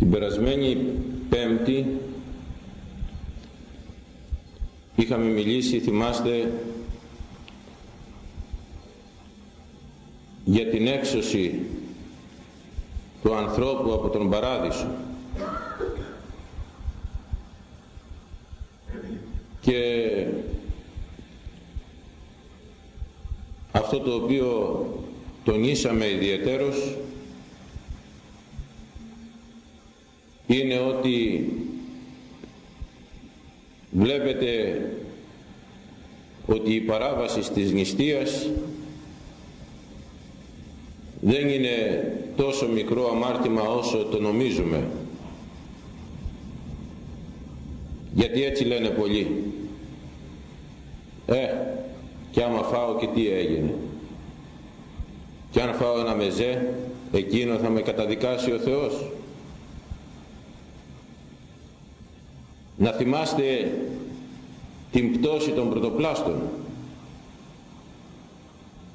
Την περασμένη πέμπτη είχαμε μιλήσει, θυμάστε, για την έξωση του ανθρώπου από τον παράδεισο. Και αυτό το οποίο τονίσαμε ιδιαιτέρως είναι ότι βλέπετε ότι η παράβαση της νηστείας δεν είναι τόσο μικρό αμάρτημα όσο το νομίζουμε. Γιατί έτσι λένε πολλοί. Ε και άμα φάω και τι έγινε. Και αν φάω ένα μεζέ εκείνο θα με καταδικάσει ο Θεός να θυμάστε την πτώση των πρωτοπλάστων.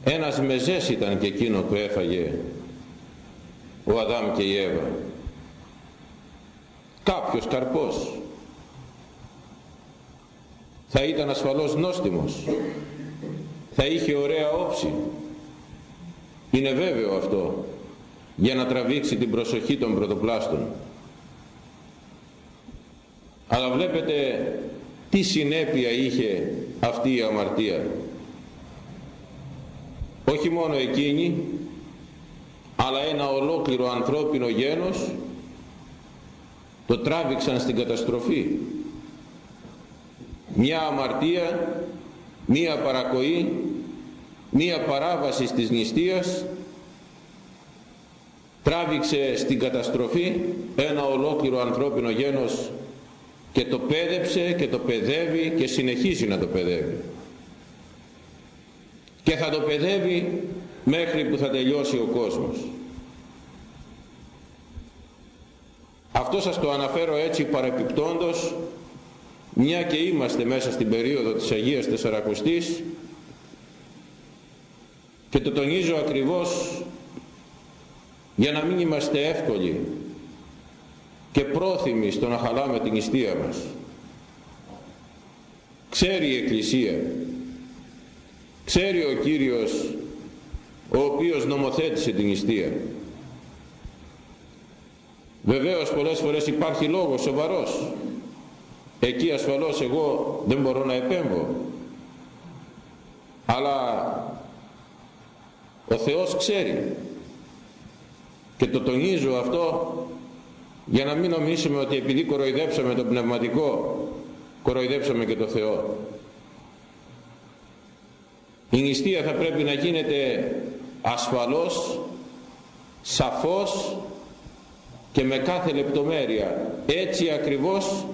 Ένας μεζές ήταν και εκείνο που έφαγε ο Αδάμ και η Εύα. Κάποιος καρπός. Θα ήταν ασφαλώς νόστιμος. Θα είχε ωραία όψη. Είναι βέβαιο αυτό για να τραβήξει την προσοχή των πρωτοπλάστων αλλά βλέπετε τι συνέπεια είχε αυτή η αμαρτία. Όχι μόνο εκείνη αλλά ένα ολόκληρο ανθρώπινο γένος το τράβηξαν στην καταστροφή. Μια αμαρτία μια παρακοή μια παράβαση της νηστείας τράβηξε στην καταστροφή ένα ολόκληρο ανθρώπινο γένος και το πέδεψε και το παιδεύει και συνεχίζει να το παιδεύει. Και θα το παιδεύει μέχρι που θα τελειώσει ο κόσμος. Αυτό σας το αναφέρω έτσι παρεπιπτόντος μια και είμαστε μέσα στην περίοδο της Αγίας Τεσσαρακοστής και το τονίζω ακριβώς για να μην είμαστε εύκολοι και πρόθυμοι στο να χαλάμε την νηστεία μας. Ξέρει η Εκκλησία, ξέρει ο Κύριος ο οποίος νομοθέτησε την νηστεία. Βεβαίως πολλές φορές υπάρχει λόγος σοβαρός. Εκεί ασφαλώς εγώ δεν μπορώ να επέμβω. Αλλά ο Θεός ξέρει. Και το τονίζω αυτό για να μην νομίσουμε ότι επειδή κοροϊδέψαμε το πνευματικό κοροϊδέψαμε και το Θεό. Η νηστεία θα πρέπει να γίνεται ασφαλώς σαφώς και με κάθε λεπτομέρεια έτσι ακριβώς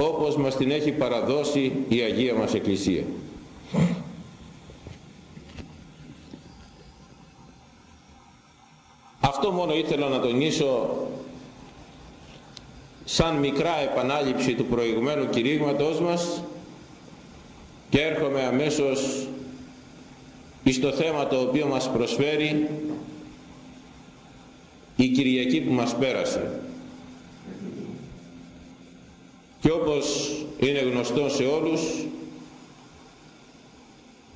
όπως μας την έχει παραδώσει η Αγία μας Εκκλησία. Αυτό μόνο ήθελα να τονίσω σαν μικρά επανάληψη του προηγουμένου κηρύγματός μας και έρχομαι αμέσως στο θέμα το οποίο μας προσφέρει η Κυριακή που μας πέρασε. Και όπως είναι γνωστό σε όλους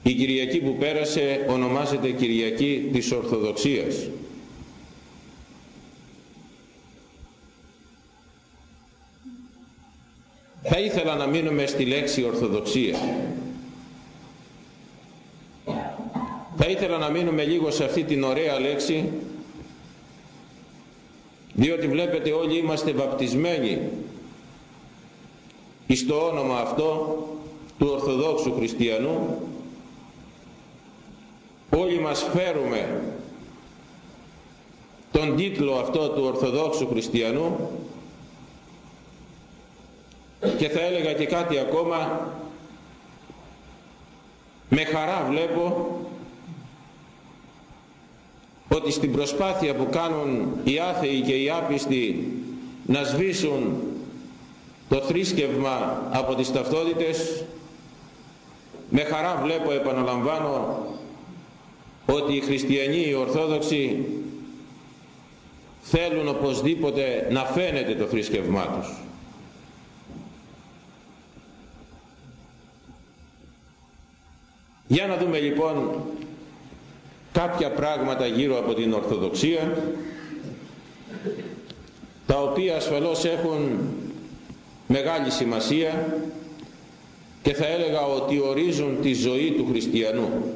η Κυριακή που πέρασε ονομάζεται Κυριακή της Ορθοδοξίας θα ήθελα να μείνουμε στη λέξη Ορθοδοξία. Θα ήθελα να μείνουμε λίγο σε αυτή την ωραία λέξη διότι βλέπετε όλοι είμαστε βαπτισμένοι στο όνομα αυτό του Ορθοδόξου Χριστιανού όλοι μας φέρουμε τον τίτλο αυτό του Ορθοδόξου Χριστιανού και θα έλεγα και κάτι ακόμα με χαρά βλέπω ότι στην προσπάθεια που κάνουν οι άθεοι και οι άπιστοι να σβήσουν το θρήσκευμα από τις ταυτότητες με χαρά βλέπω επαναλαμβάνω ότι οι χριστιανοί οι ορθόδοξοι θέλουν οπωσδήποτε να φαίνεται το θρησκευμά τους. Για να δούμε λοιπόν κάποια πράγματα γύρω από την Ορθοδοξία τα οποία ασφαλώς έχουν μεγάλη σημασία και θα έλεγα ότι ορίζουν τη ζωή του χριστιανού.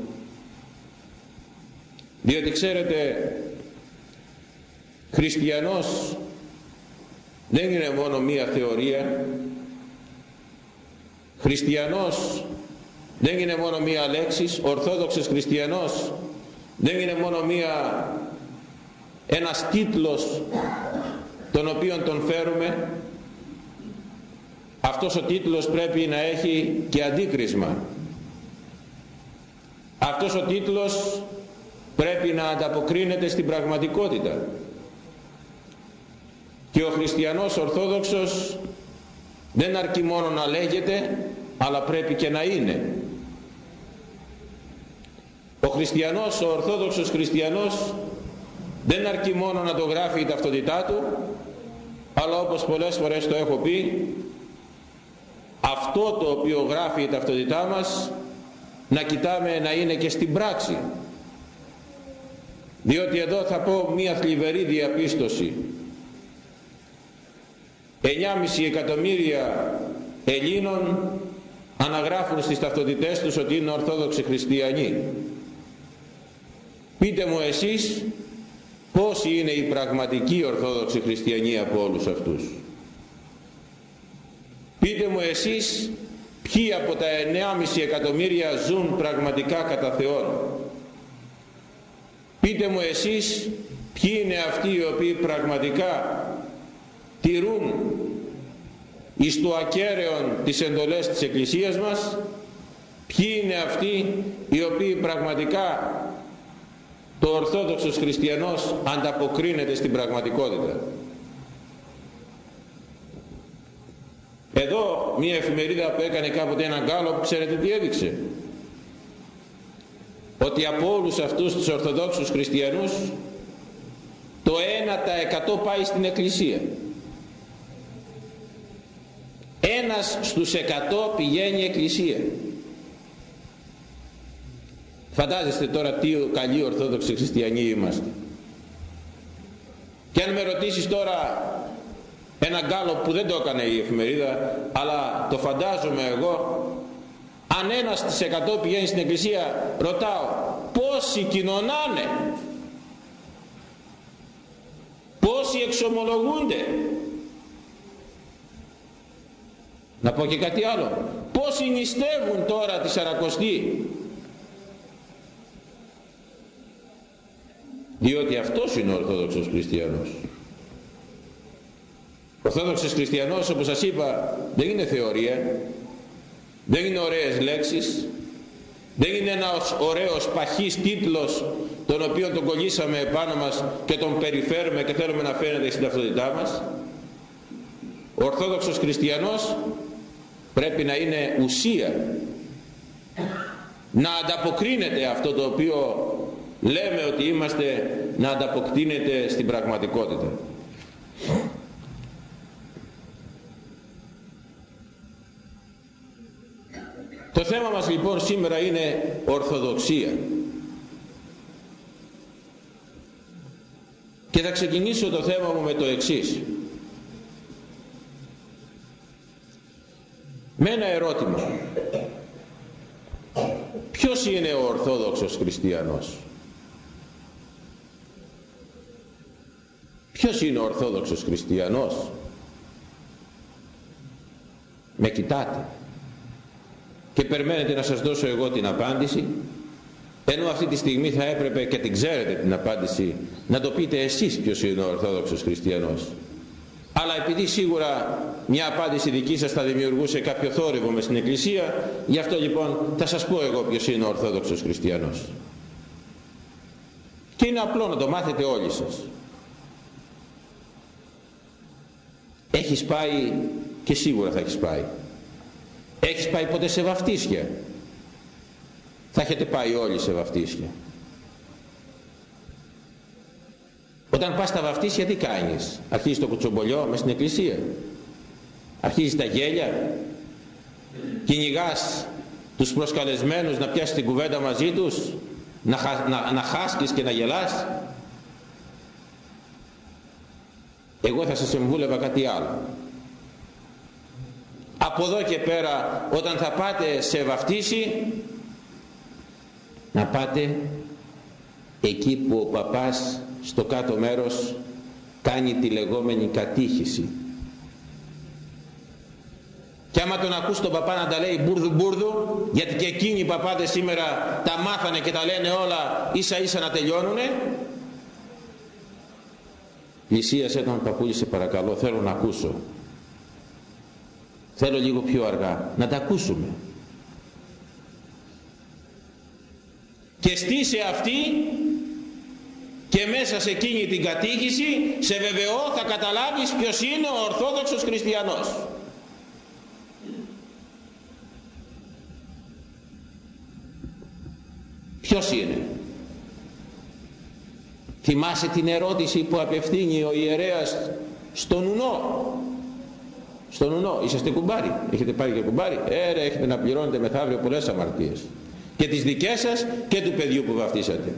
Διότι ξέρετε χριστιανός δεν είναι μόνο μία θεωρία. Χριστιανός δεν είναι μόνο μία λέξη ορθόδοξος χριστιανός. Δεν είναι μόνο μία ένας τίτλος τον οποίον τον φέρουμε. Αυτός ο τίτλος πρέπει να έχει και αντίκρισμα. Αυτός ο τίτλος πρέπει να ανταποκρίνεται στην πραγματικότητα. Και ο χριστιανός ορθόδοξος δεν αρκεί μόνο να λέγεται αλλά πρέπει και να είναι ο χριστιανός, ο ορθόδοξος χριστιανός δεν αρκεί μόνο να το γράφει η ταυτότητά του αλλά όπως πολλές φορές το έχω πει αυτό το οποίο γράφει η ταυτότητά μας να κοιτάμε να είναι και στην πράξη. Διότι εδώ θα πω μία θλιβερή διαπίστωση. 9,5 εκατομμύρια Ελλήνων αναγράφουν στις ταυτότητές τους ότι είναι Ορθόδοξοι Χριστιανοί πείτε μου εσείς πόσοι είναι οι πραγματικοί Ορθόδοξοι Χριστιανοί από όλους αυτούς. Πείτε μου εσείς ποιοι από τα 9,5 εκατομμύρια ζουν πραγματικά κατά Θεόν. Πείτε μου εσείς ποιοι είναι αυτοί οι οποίοι πραγματικά τηρούν εις το ακέραιον τις εντολές της Εκκλησίας μας. Ποιοι είναι αυτοί οι οποίοι πραγματικά το Ορθόδοξος Χριστιανός ανταποκρίνεται στην πραγματικότητα. Εδώ μια εφημερίδα που έκανε κάποτε ένα γκάλο που ξέρετε τι έδειξε; Ότι από όλους αυτούς τους Ορθοδόξους Χριστιανούς το 1% πάει στην Εκκλησία. Ένας στους 100 πηγαίνει Εκκλησία φαντάζεστε τώρα τι καλοί Ορθόδοξοι Χριστιανοί είμαστε. Και αν με ρωτήσεις τώρα ένα γκάλο που δεν το έκανε η εφημερίδα αλλά το φαντάζομαι εγώ αν ένας στις 100 πηγαίνει στην εκκλησία ρωτάω πόσοι κοινωνάνε πόσοι εξομολογούνται. Να πω και κάτι άλλο. Πόσοι νηστεύουν τώρα τη Σαρακοστή διότι αυτός είναι ο Ορθόδοξος Χριστιανός. Ο Ορθόδοξος Χριστιανός όπως σας είπα δεν είναι θεωρία δεν είναι ωραίες λέξεις δεν είναι ένας ωραίος παχής τίτλος τον οποίο τον κολλήσαμε επάνω μας και τον περιφέρουμε και θέλουμε να φαίνεται στην ταυτότητά μας. Ο Ορθόδοξος Χριστιανός πρέπει να είναι ουσία να ανταποκρίνεται αυτό το οποίο λέμε ότι είμαστε να ανταποκρίνεται στην πραγματικότητα Το θέμα μας λοιπόν σήμερα είναι ορθοδοξία. Και θα ξεκινήσω το θέμα μου με το εξής. Με ένα ερώτημα. Ποιος είναι ο Ορθόδοξος Χριστιανός; Ποιος είναι ο Ορθόδοξος Χριστιανός; Με κοιτάτε. Και περιμένετε να σας δώσω εγώ την απάντηση ενώ αυτή τη στιγμή θα έπρεπε και την ξέρετε την απάντηση να το πείτε εσείς ποιος είναι ο Ορθόδοξος Χριστιανός. Αλλά επειδή σίγουρα μια απάντηση δική σας θα δημιουργούσε κάποιο θόρυβο μες στην Εκκλησία γι' αυτό λοιπόν θα σας πω εγώ ποιος είναι ο Ορθόδοξος Χριστιανός. Και είναι απλό να το μάθετε όλοι σας έχεις πάει και σίγουρα θα έχεις πάει Έχεις πάει ποτέ σε βαφτίσια. Θα έχετε πάει όλοι σε βαφτίσια. Όταν πας στα βαφτίσια τι κάνεις; Αρχίζεις το κουτσομπολιό μες στην εκκλησία; Αρχίζεις τα γέλια; Κυνηγάς τους προσκαλεσμένους να πιάσεις την κουβέντα μαζί τους; Να, να, να χάσκεις και να γελάς; Εγώ θα σας εμβούλευα κάτι άλλο. Από εδώ και πέρα όταν θα πάτε σε βαφτίση να πάτε εκεί που ο παπάς στο κάτω μέρος κάνει τη λεγόμενη κατήχηση και άμα τον ακούς τον παπά να τα λέει μπουρδου μπουρδου γιατί και εκείνοι οι παπάδες σήμερα τα μάθανε και τα λένε όλα ίσα ίσα να τελειώνουνε πλησίασε τον παππούλη σε παρακαλώ θέλω να ακούσω. Θέλω λίγο πιο αργά να τα ακούσουμε. Και στήσε αυτή και μέσα σε εκείνη την κατήχηση σε βεβαιώ θα καταλάβεις ποιος είναι ο Ορθόδοξος Χριστιανός. Ποιος είναι; Θυμάσαι την ερώτηση που απευθύνει ο ιερέας στον Ουνό. Στον Ουνό. Είσαστε κουμπάρι. Έχετε πάρει και κουμπάρι. Ε ρε, έχετε να πληρώνετε μεθαύριο πολλές αμαρτίες. Και τις δικές σας και του παιδιού που βαφτίσατε.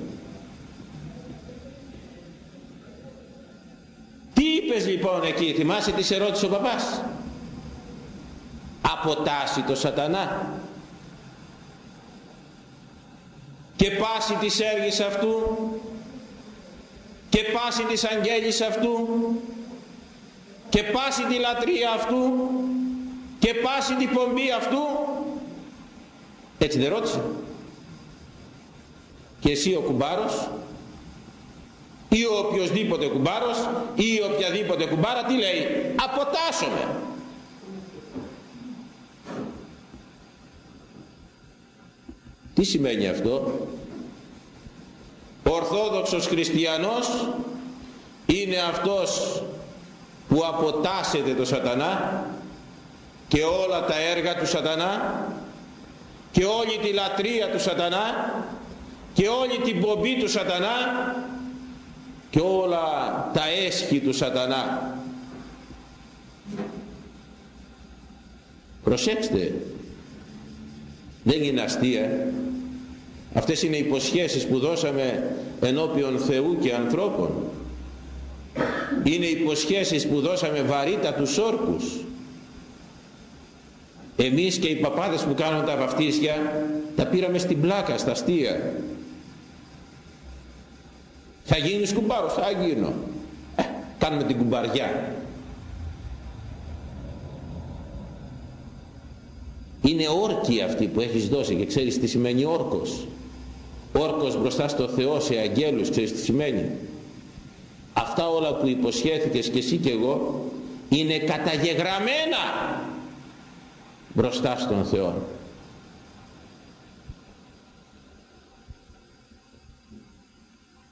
Τι είπες λοιπόν εκεί θυμάσαι τις σε ρώτησε ο παπάς; Αποτάσσει το σατανά. Και πάση της έργης αυτού και πάση της αγγέλης αυτού και πάση τη λατρεία αυτού και πάση την πομπή αυτού. Έτσι δεν ρώτησε. Και εσύ ο κουμπάρος ή ο οποιοδήποτε κουμπάρος ή οποιαδήποτε κουμπάρα τι λέει; Αποτάσσομαι. Τι σημαίνει αυτό; ο Ορθόδοξος Χριστιανός είναι αυτός που αποτάσσεται το σατανά και όλα τα έργα του σατανά και όλη τη λατρεία του σατανά και όλη την πομπή του σατανά και όλα τα έσχη του σατανά. Προσέξτε δεν είναι αστεία αυτές είναι υποσχέσεις που δώσαμε ενώπιον Θεού και ανθρώπων. Είναι υποσχέσεις που δώσαμε βαρύτα τους όρκους. Εμείς και οι παπάδες που κάνουν τα βαφτίσια τα πήραμε στην πλάκα, στα αστεία. Θα γίνεις κουμπάρος, θα γίνω. Ε, κάνουμε την κουμπαριά. Είναι όρκοι αυτοί που έχεις δώσει και ξέρεις τι σημαίνει όρκος όρκος μπροστά στο Θεό σε αγγέλους ξέρεις τι σημαίνει; Αυτά όλα που υποσχέθηκες και εσύ και εγώ είναι καταγεγραμμένα μπροστά στον Θεό.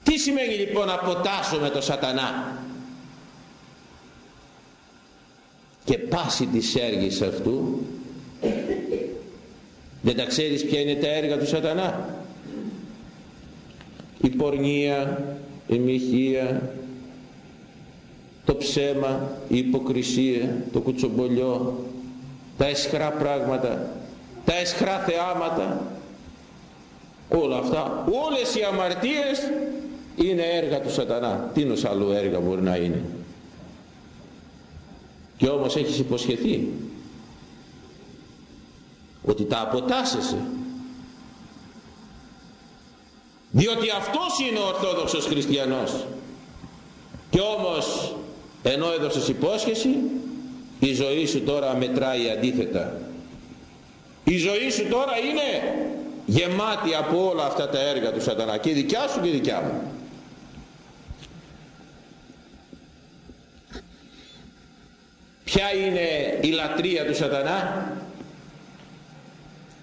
Τι σημαίνει λοιπόν να με το σατανά; Και πάση της έργης αυτού δεν τα ξέρεις ποια είναι τα έργα του σατανά; Η πορνεία η μοιχεία το ψέμα η υποκρισία το κουτσομπολιό τα εσχρά πράγματα τα εσχρά θεάματα όλα αυτά όλες οι αμαρτίες είναι έργα του σατανά. Τι είναι άλλο έργα μπορεί να είναι; Και όμως έχεις υποσχεθεί ότι τα αποτάσσεσαι διότι αυτός είναι ο Ορθόδοξος Χριστιανός. Και όμως ενώ έδωσες υπόσχεση η ζωή σου τώρα μετράει αντίθετα. Η ζωή σου τώρα είναι γεμάτη από όλα αυτά τα έργα του σατανά και η δικιά σου και η δικιά μου. Ποια είναι η λατρεία του σατανά;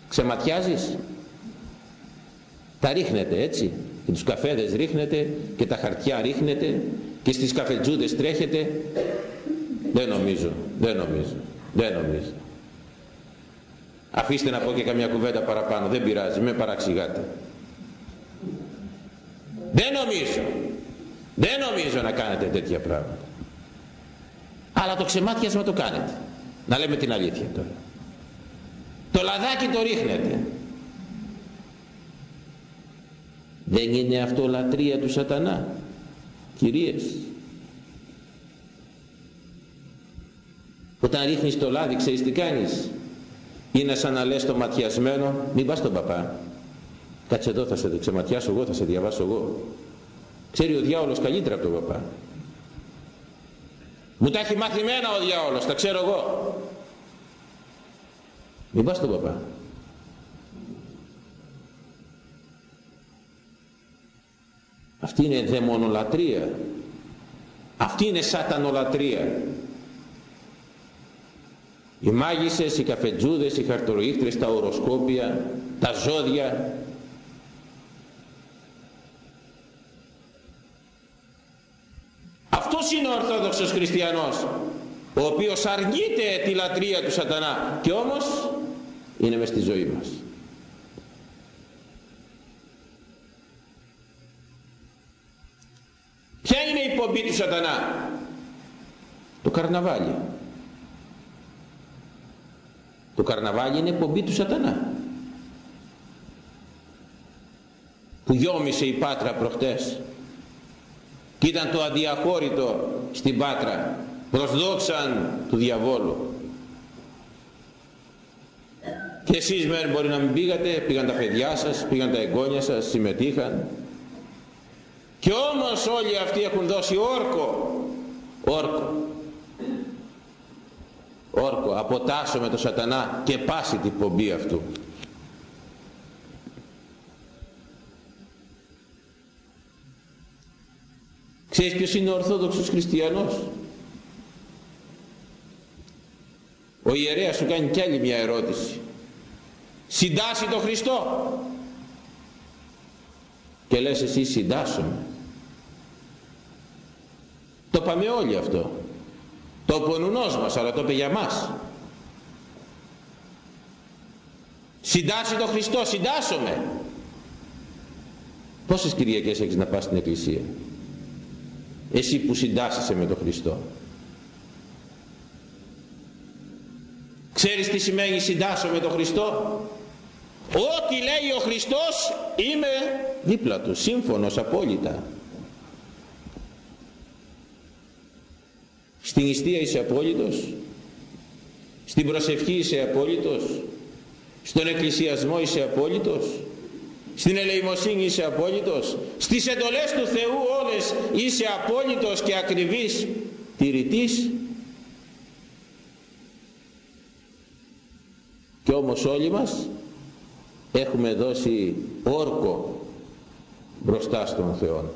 Ξεματιάζεις; Τα ρίχνετε έτσι. Και τους καφέδες ρίχνετε και τα χαρτιά ρίχνετε και στις καφετζούδες τρέχετε. Δεν νομίζω δεν νομίζω δεν νομίζω. Αφήστε να πω και καμιά κουβέντα παραπάνω δεν πειράζει με παραξηγάτε. Δεν νομίζω δεν νομίζω να κάνετε τέτοια πράγματα. Αλλά το ξεμάτιασμα το κάνετε. Να λέμε την αλήθεια τώρα. Το λαδάκι το ρίχνετε δεν είναι αυτό λατρεία του σατανά κυρίες. Όταν ρίχνεις το λάδι ξέρεις τι κάνεις. Είναι σαν να λες το ματιασμένο μην πας τον παπά. Κάτσε εδώ θα σε ξεματιάσω εγώ θα σε διαβάσω εγώ ξέρει ο διάολος καλύτερα από τον παπά. Μου τα έχει μαθημένα ο διάολος τα ξέρω εγώ μην πας τον παπά αυτή είναι δαιμονολατρία αυτή είναι σατανολατρία οι μάγισσες, οι καφετζούδες, οι χαρτοροίχτρες, τα οροσκόπια, τα ζώδια. Αυτός είναι ο Ορθόδοξος Χριστιανός ο οποίος αρνείται τη λατρεία του σατανά. Και όμως είναι μες στη ζωή μας ποια είναι η πομπή του σατανά; Το καρναβάλι. Το καρναβάλι είναι πομπή του σατανά. Που γιόμισε η Πάτρα προχτές. Και ήταν το αδιαχώρητο στην Πάτρα. Προσδόξαν του διαβόλου. Και εσείς μεν μπορεί να μην πήγατε πήγαν τα παιδιά σας, πήγαν τα εγγόνια σας συμμετείχαν και όμως όλοι αυτοί έχουν δώσει όρκο όρκο όρκο αποτάσω με το σατανά και πάσει την πομπή αυτού Ξέρεις ποιος είναι ο Ορθόδοξος Χριστιανός; Ο ιερέας σου κάνει κι άλλη μια ερώτηση. Συντάσσει το Χριστό. Και λες εσύ συντάσσομαι. Το πάμε όλοι αυτό. Το πονουνός μας, αλλά το είπε για μας. Συντάσσει το Χριστό, συντάσσομαι. Πόσες Κυριακές έχεις να πας στην Εκκλησία; Εσύ που συντάσσεσαι με τον Χριστό ξέρεις τι σημαίνει συντάσσω με τον Χριστό; Ό,τι λέει ο Χριστός είμαι δίπλα του σύμφωνος απόλυτα στην ιστία είσαι απόλυτος. Στην προσευχή είσαι απόλυτος. Στον εκκλησιασμό είσαι απόλυτος. Στην ελεημοσύνη είσαι απόλυτος. Στις εντολές του Θεού όλες είσαι απόλυτος και ακριβής τηρητής. Και όμως όλοι μας έχουμε δώσει όρκο μπροστά στον Θεό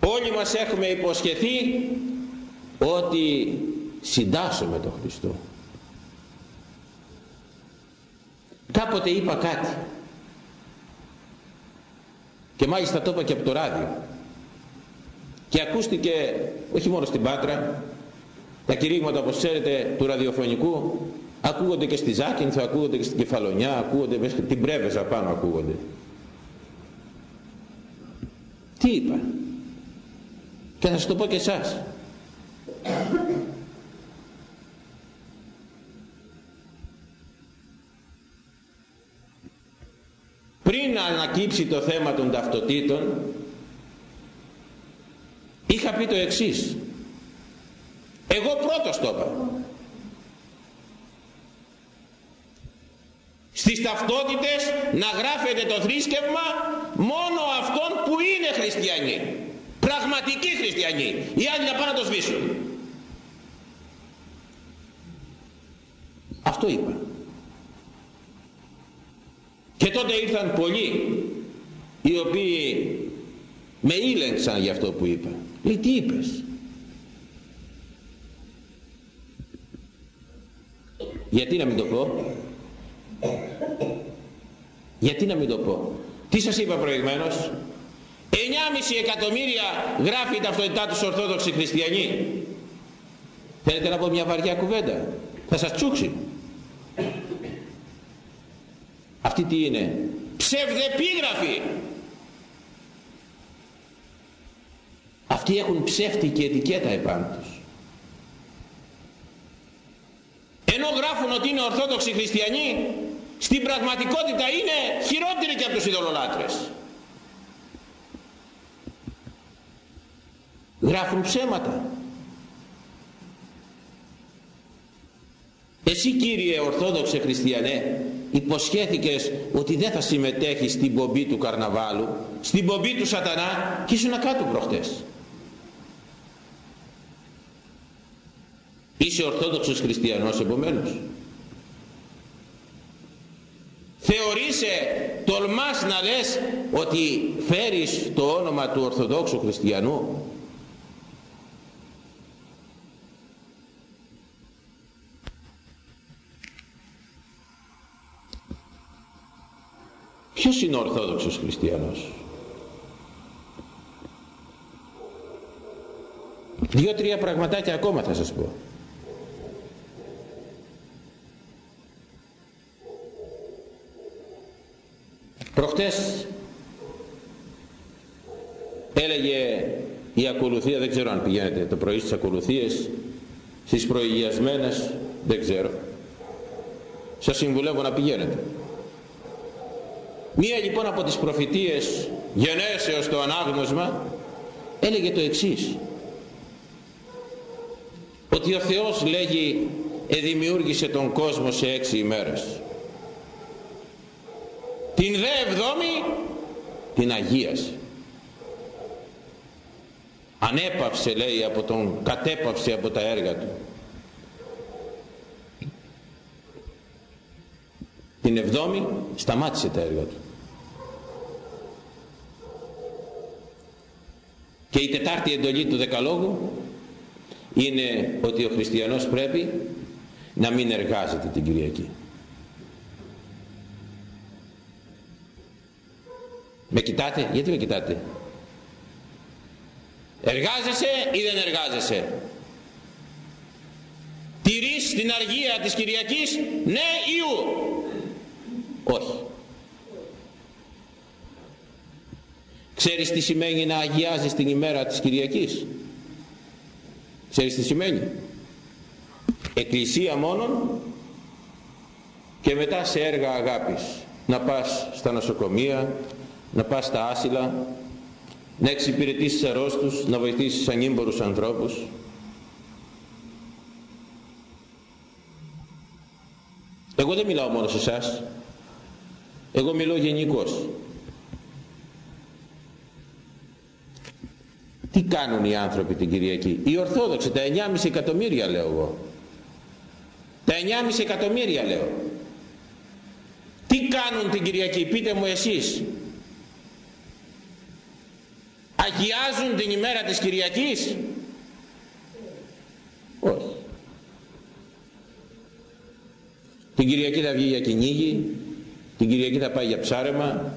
όλοι μας έχουμε υποσχεθεί ότι συντάσσουμε τον Χριστό. Κάποτε είπα κάτι. Και μάλιστα το είπα και από το ράδιο. Και ακούστηκε όχι μόνο στην Πάτρα τα κηρύγματα όπως ξέρετε του ραδιοφωνικού ακούγονται και στη Ζάκυνθο, ακούγονται και στην Κεφαλονιά ακούγονται και την Πρέβεζα πάνω ακούγονται. Τι είπα; Και θα σας το πω και εσάς. Πριν ανακύψει το θέμα των ταυτοτήτων είχα πει το εξής. Εγώ πρώτος το είπα. Στις ταυτότητες να γράφεται το θρήσκευμα μόνο αυτών που είναι χριστιανοί πραγματικοί χριστιανοί οι άλλοι να πάνε να το σβήσουν αυτό είπα και τότε ήρθαν πολλοί οι οποίοι με ήλεγξαν για αυτό που είπα. Λέει τι είπες; Γιατί να μην το πω; Γιατί να μην το πω; Τι σας είπα προηγουμένως; 9,5 εκατομμύρια γράφει η ταυτότητά τους Ορθόδοξοι Χριστιανοί. Θέλετε να πω μια βαριά κουβέντα; Θα σας τσούξει. Αυτή τι είναι; Ψευδεπίγραφη. αυτοί έχουν ψεύτικη ετικέτα επάνω τους ενώ γράφουν ότι είναι ορθόδοξοι χριστιανοί στην πραγματικότητα είναι χειρότεροι και από τους ειδωλολάτρες γράφουν ψέματα. Εσύ κύριε Ορθόδοξε Χριστιανέ υποσχέθηκες ότι δεν θα συμμετέχεις στην πομπή του καρναβάλου στην πομπή του σατανά και ήσουν κάτω προχτές. Είσαι Ορθόδοξος Χριστιανός επομένως. Θεωρείσαι τολμάς να λες ότι φέρεις το όνομα του Ορθοδόξου Χριστιανού Ποιος είναι ο Ορθόδοξος Χριστιανός; Δύο-τρία πραγματάκια ακόμα θα σας πω. Προχτές έλεγε η ακολουθία, δεν ξέρω αν πηγαίνετε το πρωί στις ακολουθίες, στις προηγιασμένες, δεν ξέρω. Σας συμβουλεύω να πηγαίνετε. Μία λοιπόν από τις προφητείες γενέσεως το ανάγνωσμα έλεγε το εξής. Ότι ο Θεός λέγει εδημιούργησε τον κόσμο σε έξι ημέρες. Την δε εβδόμη την αγίασε. Ανέπαυσε λέει από τον κατέπαυσε από τα έργα του την εβδόμη σταμάτησε τα έργα του Και η τετάρτη εντολή του Δεκαλόγου είναι ότι ο χριστιανός πρέπει να μην εργάζεται την Κυριακή. Με κοιτάτε, γιατί με κοιτάτε; Εργάζεσαι ή δεν εργάζεσαι; Τηρείς την αργία της Κυριακής, ναι ή ου; Όχι. Ξέρεις τι σημαίνει να αγιάζεις την ημέρα της Κυριακής; Ξέρεις τι σημαίνει; Εκκλησία μόνον και μετά σε έργα αγάπης. Να πας στα νοσοκομεία, να πας στα άσυλα, να εξυπηρετήσεις αρρώστους, να βοηθήσεις ανήμπορους ανθρώπους. Εγώ δεν μιλάω μόνο σε εσάς. Εγώ μιλώ γενικώς. Τι κάνουν οι άνθρωποι την Κυριακή; Οι Ορθόδοξοι, τα 9,5 εκατομμύρια λέω εγώ. Τα 9,5 εκατομμύρια λέω. Τι κάνουν την Κυριακή, πείτε μου εσείς. Αγιάζουν την ημέρα της Κυριακής; Όχι. Την Κυριακή θα βγει για κυνήγι, την Κυριακή θα πάει για ψάρεμα,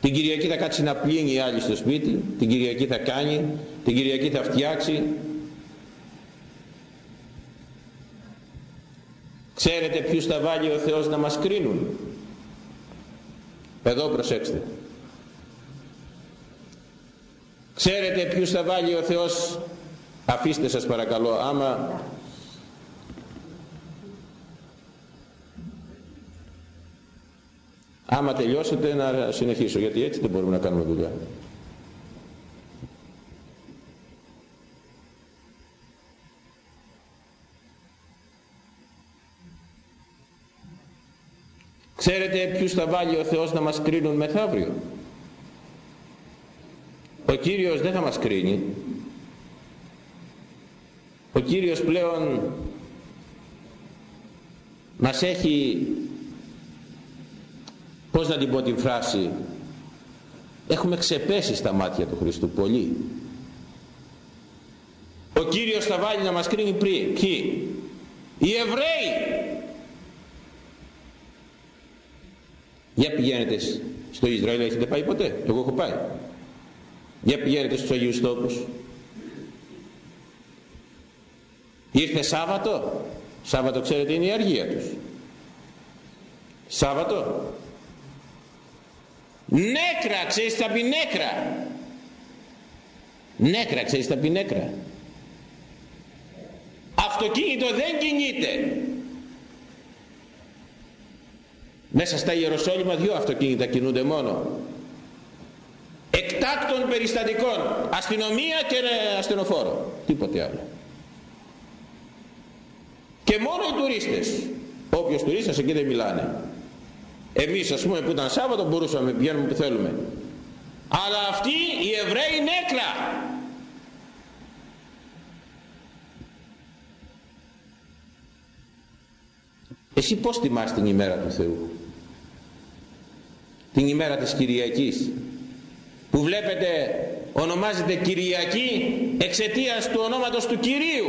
την Κυριακή θα κάτσει να πλύνει η άλλη στο σπίτι, την Κυριακή θα κάνει, την Κυριακή θα φτιάξει. Ξέρετε ποιους θα βάλει ο Θεός να μας κρίνουν; Εδώ προσέξτε. Ξέρετε ποιους θα βάλει ο Θεός, αφήστε σας παρακαλώ, άμα Άμα τελειώσετε να συνεχίσω, γιατί έτσι δεν μπορούμε να κάνουμε δουλειά. Ξέρετε ποιους θα βάλει ο Θεός να μας κρίνουν μεθαύριο; Ο Κύριος δεν θα μας κρίνει. Ο Κύριος πλέον μας έχει πώς να την πω την φράση; Έχουμε ξεπέσει στα μάτια του Χριστού πολύ. Ο Κύριος θα βάλει να μας κρίνει πριν ποιοι; Οι Εβραίοι! Για πηγαίνετε στο Ισραήλ έχετε πάει ποτέ; Εγώ έχω πάει. Για πηγαίνετε στους Αγίους Τόπους; Ήρθε Σάββατο. Σάββατο ξέρετε είναι η αργία τους. Σάββατο Νέκρα, ξέρεις θα πει νέκρα. νέκρα ξέρεις θα πει νέκρα αυτοκίνητο δεν κινείται. Μέσα στα Ιεροσόλυμα δύο αυτοκίνητα κινούνται μόνο. Εκτάκτων περιστατικών αστυνομία και ασθενοφόρο. Τίποτε άλλο. Και μόνο οι τουρίστες. Όποιος τουρίστας εκεί δεν μιλάνε εμείς ας πούμε που ήταν Σάββατο μπορούσαμε να πηγαίνουμε που θέλουμε. Αλλά αυτοί οι Εβραίοι νέκρα εσύ πως τιμάς την ημέρα του Θεού; Την ημέρα της Κυριακής που βλέπετε ονομάζεται Κυριακή εξαιτίας του ονόματος του Κυρίου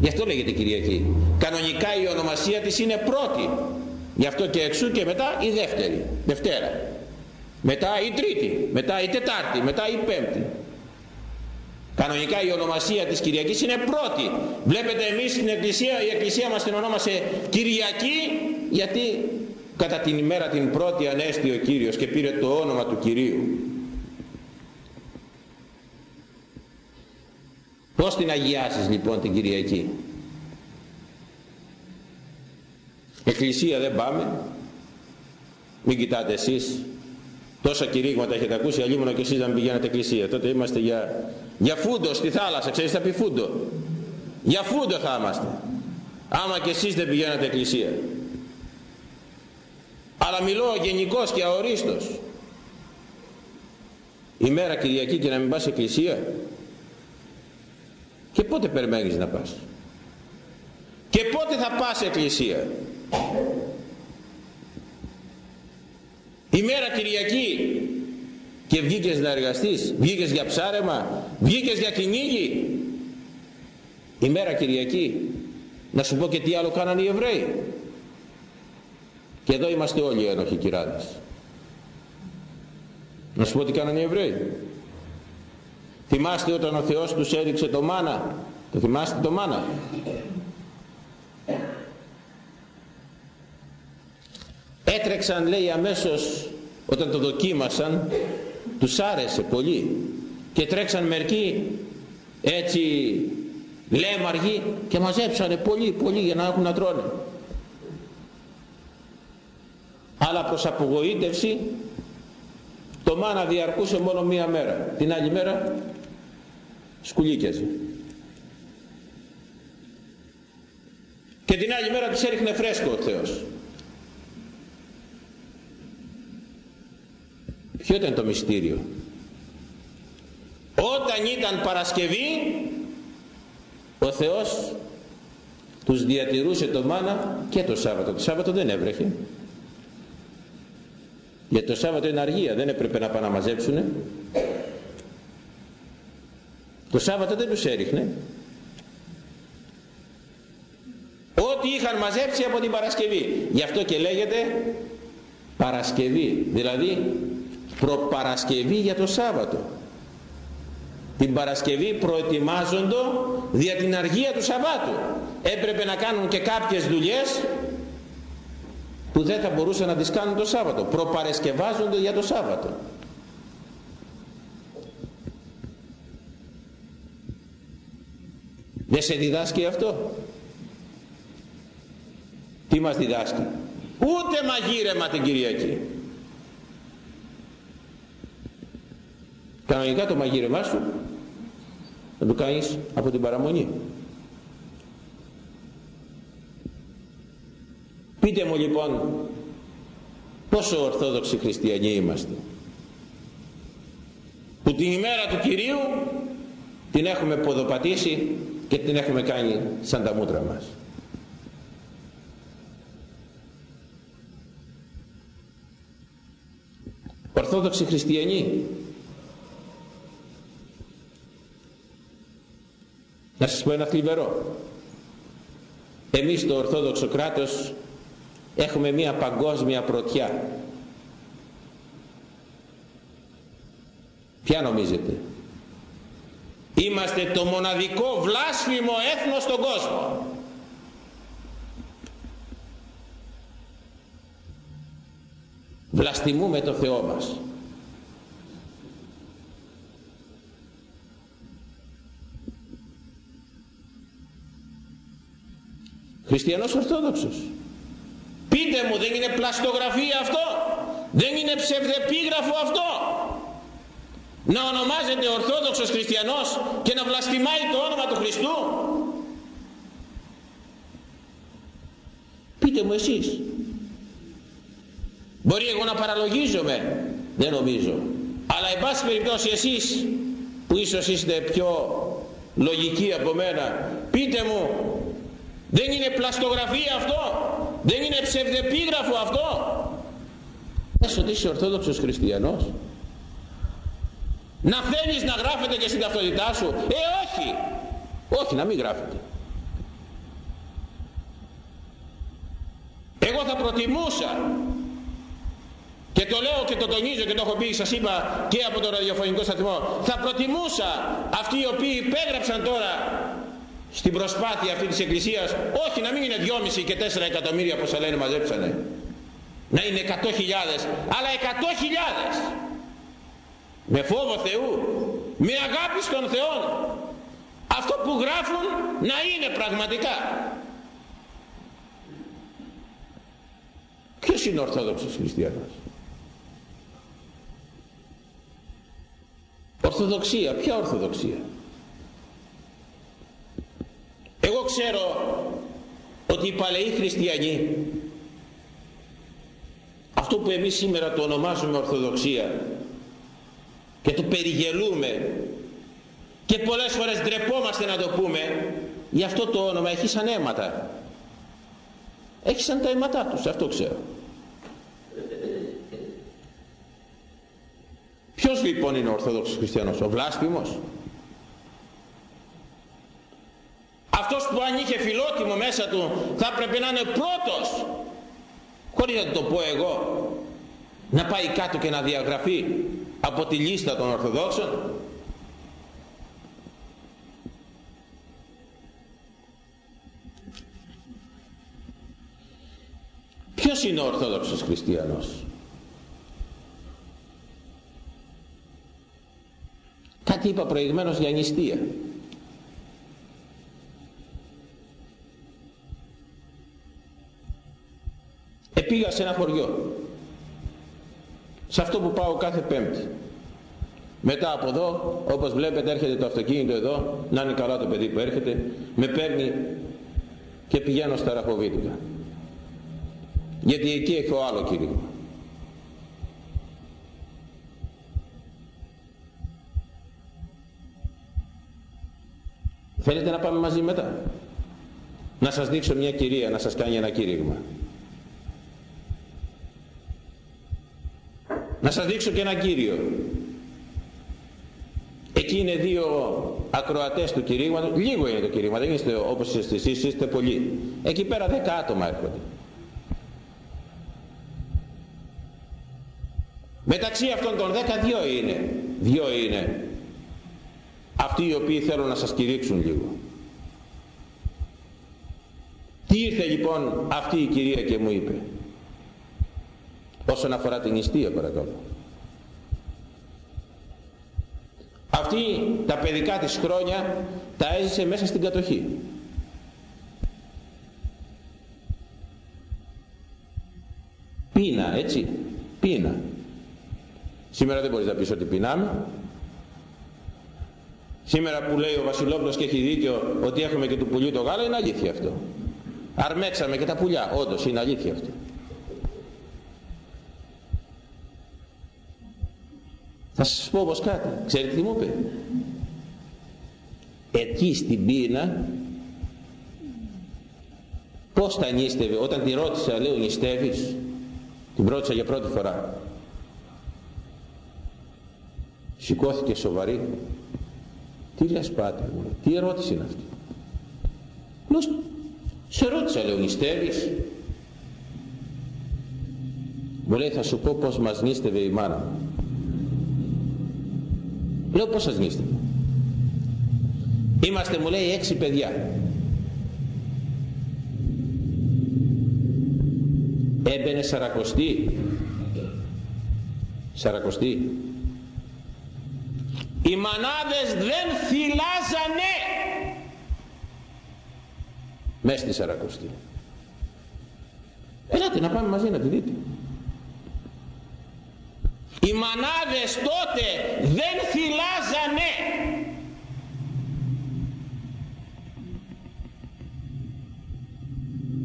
γι' αυτό λέγεται Κυριακή κανονικά η ονομασία της είναι πρώτη γι' αυτό και εξού και μετά η δεύτερη Δευτέρα μετά η Τρίτη μετά η Τετάρτη μετά η Πέμπτη Κανονικά η ονομασία της Κυριακής είναι πρώτη. Βλέπετε εμείς στην Εκκλησία, η Εκκλησία μας την ονόμασε Κυριακή γιατί κατά την ημέρα την πρώτη ανέστη ο Κύριος και πήρε το όνομα του Κυρίου. Πώς την αγιάσεις λοιπόν την Κυριακή; Εκκλησία δεν πάμε. Μην κοιτάτε εσείς. Τόσα κηρύγματα έχετε ακούσει, αλλήμωνο και εσείς να μην πηγαίνετε εκκλησία. Τότε είμαστε για, για φούντο στη θάλασσα, ξέρεις θα πει φούντο. Για φούντο θα είμαστε. Άμα και εσείς δεν πηγαίνετε εκκλησία αλλά μιλώ γενικός και αορίστος ημέρα Κυριακή και να μην πας εκκλησία και πότε περιμένεις να πας; Και πότε θα πας εκκλησία; Ημέρα Κυριακή και βγήκες να εργαστείς βγήκες για ψάρεμα βγήκες για κυνήγι ημέρα Κυριακή να σου πω και τι άλλο κάνανε οι Εβραίοι και εδώ είμαστε όλοι ένοχοι κυράδες. Να σου πω τι κάνανε οι Εβραίοι. Θυμάστε όταν ο Θεός τους έδειξε το μάνα; Το θυμάστε το μάνα; Έτρεξαν λέει αμέσως όταν το δοκίμασαν τους άρεσε πολύ και τρέξαν μερικοί έτσι λέμαργοι και μαζέψανε πολύ πολύ για να έχουν να τρώνε αλλά προς απογοήτευση το μάνα διαρκούσε μόνο μία μέρα την άλλη μέρα σκουλίκιαζε. Και την άλλη μέρα της έριχνε φρέσκο ο Θεός. Ποιο ήταν το μυστήριο. Όταν ήταν Παρασκευή ο Θεός τους διατηρούσε το μάνα και το Σάββατο. Το Σάββατο δεν έβρεχε. Γιατί το Σάββατο είναι αργία, δεν έπρεπε να πάνε να μαζέψουνε. Το Σάββατο δεν τους έριχνε. Ό,τι είχαν μαζέψει από την Παρασκευή. Γι' αυτό και λέγεται Παρασκευή, δηλαδή προπαρασκευή για το Σάββατο. Την Παρασκευή προετοιμάζονται δια την αργία του Σαββάτου. Έπρεπε να κάνουν και κάποιες δουλειές που δεν θα μπορούσαν να τις κάνουν το Σάββατο προπαρεσκευάζονται για το Σάββατο δεν σε διδάσκει αυτό; Τι μας διδάσκει; Ούτε μαγείρεμα την Κυριακή κανονικά το μαγείρεμά σου να το κάνεις από την παραμονή Πείτε μου λοιπόν πόσο ορθόδοξοι χριστιανοί είμαστε. Που την ημέρα του Κυρίου την έχουμε ποδοπατήσει και την έχουμε κάνει σαν τα μούτρα μας. Ορθόδοξοι χριστιανοί. Να σας πω ένα θλιβερό. Εμείς το Ορθόδοξο κράτος έχουμε μία παγκόσμια πρωτιά. Ποια νομίζετε; Είμαστε το μοναδικό βλάσφημο έθνος στον κόσμο. Βλαστιμούμε το Θεό μας. Χριστιανός Ορθόδοξος. Πείτε μου δεν είναι πλαστογραφία αυτό; Δεν είναι ψευδεπίγραφο αυτό; Να ονομάζεται ορθόδοξος χριστιανός και να βλαστημάει το όνομα του Χριστού. Πείτε μου εσείς. Μπορεί εγώ να παραλογίζομαι δεν νομίζω. Αλλά εν πάση περιπτώσει εσείς που ίσως είστε πιο λογικοί από μένα πείτε μου δεν είναι πλαστογραφία αυτό δεν είναι ψευδεπίγραφο αυτό. Πες ότι είσαι ορθόδοξος χριστιανός να θέλεις να γράφετε και στην ταυτότητά σου. Ε όχι. Όχι να μην γράφετε. Εγώ θα προτιμούσα και το λέω και το τονίζω και το έχω πει σας είπα και από το ραδιοφωνικό σταθμό. Θα προτιμούσα αυτοί οι οποίοι υπέγραψαν τώρα στην προσπάθεια αυτή της Εκκλησίας όχι να μην είναι 2,5 και 4 εκατομμύρια όπως λένε μαζέψανε. Να είναι 100.000 αλλά 100.000 με φόβο Θεού με αγάπη στον Θεό αυτό που γράφουν να είναι πραγματικά. Ποιος είναι ο Ορθόδοξος Χριστιανός; Ορθοδοξία, ποια Ορθοδοξία; Εγώ ξέρω ότι οι παλαιοί χριστιανοί αυτό που εμείς σήμερα το ονομάζουμε Ορθοδοξία και το περιγελούμε. Και πολλές φορές ντρεπόμαστε να το πούμε γι' αυτό το όνομα έχει σαν αίματα έχει σαν τα αίματά τους αυτό ξέρω. Ποιος λοιπόν είναι ο Ορθόδοξος Χριστιανός ο βλάσφημος; Αυτός που αν είχε φιλότιμο μέσα του θα πρέπει να είναι πρώτος. Χωρίς να το πω εγώ να πάει κάτω και να διαγραφεί από τη λίστα των Ορθοδόξων. Ποιος είναι ο Ορθόδοξος Χριστιανός; Κάτι είπα προηγουμένως για νηστεία. Επήγα σε ένα χωριό σε αυτό που πάω κάθε πέμπτη μετά από εδώ όπως βλέπετε έρχεται το αυτοκίνητο εδώ να είναι καλά το παιδί που έρχεται με παίρνει και πηγαίνω στα Ραχοβίτικα γιατί εκεί έχω άλλο κήρυγμα Θέλετε να πάμε μαζί μετά; Να σας δείξω μια κυρία να σας κάνει ένα κήρυγμα. Να σας δείξω και ένα κύριο. Εκεί είναι δύο ακροατές του κηρύγματος. Λίγο είναι το κηρύγμα, δεν είστε όπως είστε εσείς, είστε πολλοί. Εκεί πέρα δέκα άτομα έρχονται. Μεταξύ αυτών των δέκα δύο είναι. Δύο είναι. Αυτοί οι οποίοι θέλουν να σας κηρύξουν λίγο. Τι ήρθε λοιπόν αυτή η κυρία και μου είπε; Όσον αφορά την νηστεία παρακαλώ. Αυτή τα παιδικά της χρόνια τα έζησε μέσα στην κατοχή. Πείνα έτσι πείνα. Σήμερα δεν μπορείς να πεις ότι πεινάμε. Σήμερα που λέει ο Βασιλόπουλος και έχει δίκιο ότι έχουμε και του πουλιού το γάλα είναι αλήθεια αυτό. Αρμέξαμε και τα πουλιά όντως είναι αλήθεια αυτό Θα σας πω όμως κάτι. Ξέρετε τι μου είπε; Εκεί στην πείνα πώς τα νίστευε. Όταν τη ρώτησα λέω νηστεύεις. Την ρώτησα για πρώτη φορά. Σηκώθηκε σοβαρή. Τι λες πάτε μου. Τι ερώτηση είναι αυτή; Λέω, σε ρώτησα λέω νηστεύεις. Μου λέει θα σου πω πως μας νίστευε η μάνα μου. Λέω πώς σας νήστε. Είμαστε μου λέει έξι παιδιά. Έμπαινε σαρακοστή. Σαρακοστή. Οι μανάδες δεν θυλάζανε. μέσα στη Σαρακοστή ελάτε να πάμε μαζί να τη δείτε οι μανάδες τότε δεν θυλάζανε.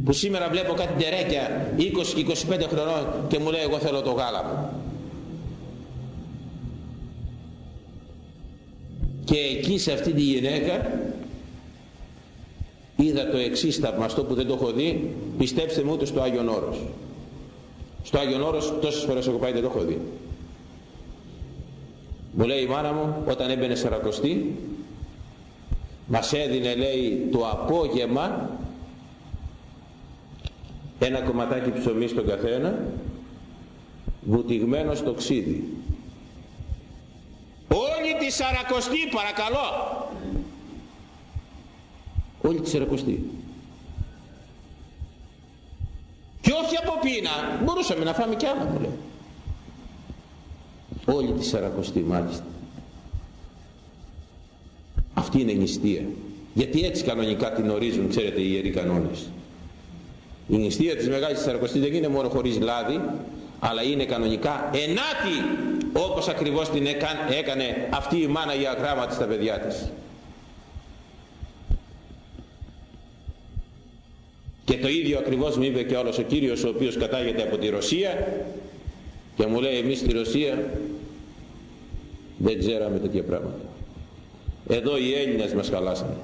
Που σήμερα βλέπω κάτι ντερέκια 20 25 χρονών και μου λέει εγώ θέλω το γάλα μου και εκεί σε αυτή τη γυναίκα είδα το εξής θαυμαστό που δεν το έχω δει. Πιστέψτε μου ούτε στο Άγιον Όρος. Στο Άγιον Όρος τόσες φορές έχω πάει δεν το έχω δει μου λέει η μάνα μου όταν έμπαινε σαρακοστή μας έδινε λέει το απόγευμα ένα κομματάκι ψωμί στον καθένα βουτυγμένο στο ξύδι. Όλη τη Σαρακοστή παρακαλώ! Όλη τη Σαρακοστή. Και όχι από πείνα μπορούσαμε να φάμε κι άλλα μου λέει όλη τη Σαρακοστή μάλιστα. Αυτή είναι νηστεία. Γιατί έτσι κανονικά την ορίζουν ξέρετε οι ιεροί κανόνες. Η νηστεία της Μεγάλης Σαρακοστής δεν είναι μόνο χωρίς λάδι αλλά είναι κανονικά ενάτη όπως ακριβώς την έκανε αυτή η μάνα η αγράμματη στα παιδιά της. Και το ίδιο ακριβώς μου είπε και όλος ο Κύριος ο οποίος κατάγεται από τη Ρωσία και μου λέει εμείς στη Ρωσία δεν ξέραμε τέτοια πράγματα εδώ οι Έλληνες μας χαλάσανε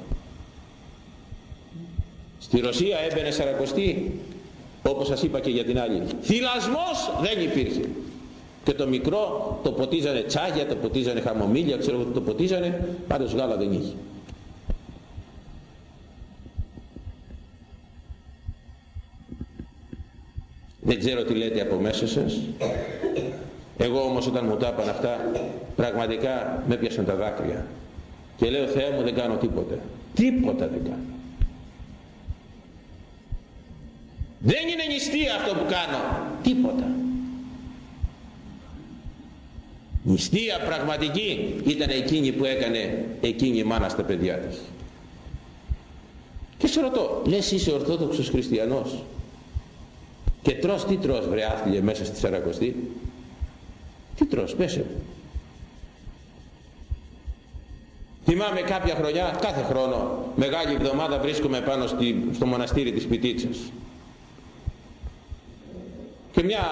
στη Ρωσία έμπαινε σαρακοστή όπως σας είπα και για την άλλη θυλασμός δεν υπήρχε και το μικρό το ποτίζανε τσάγια, το ποτίζανε χαμομήλια, ξέρω το ποτίζανε, πάντως γάλα δεν είχε. Δεν ξέρω τι λέτε από μέσα σας. Εγώ όμως όταν μου τα είπαν αυτά, πραγματικά με πιάσαν τα δάκρυα. Και λέω Θεέ μου δεν κάνω τίποτα. Τίποτα δεν κάνω. Δεν είναι νηστεία αυτό που κάνω. Τίποτα. Νηστεία πραγματική ήταν εκείνη που έκανε εκείνη η μάνα στα παιδιά της. Και σε ρωτώ, λες είσαι Ορθόδοξος Χριστιανός; Και τρως, τι τρως βρε άθλιε μέσα στη Σαρακοστή; Τι τρως, πέσε μου. Θυμάμαι κάποια χρονιά, κάθε χρόνο, μεγάλη εβδομάδα βρίσκομαι πάνω στη, στο μοναστήρι της Πιτίτσας. Και μια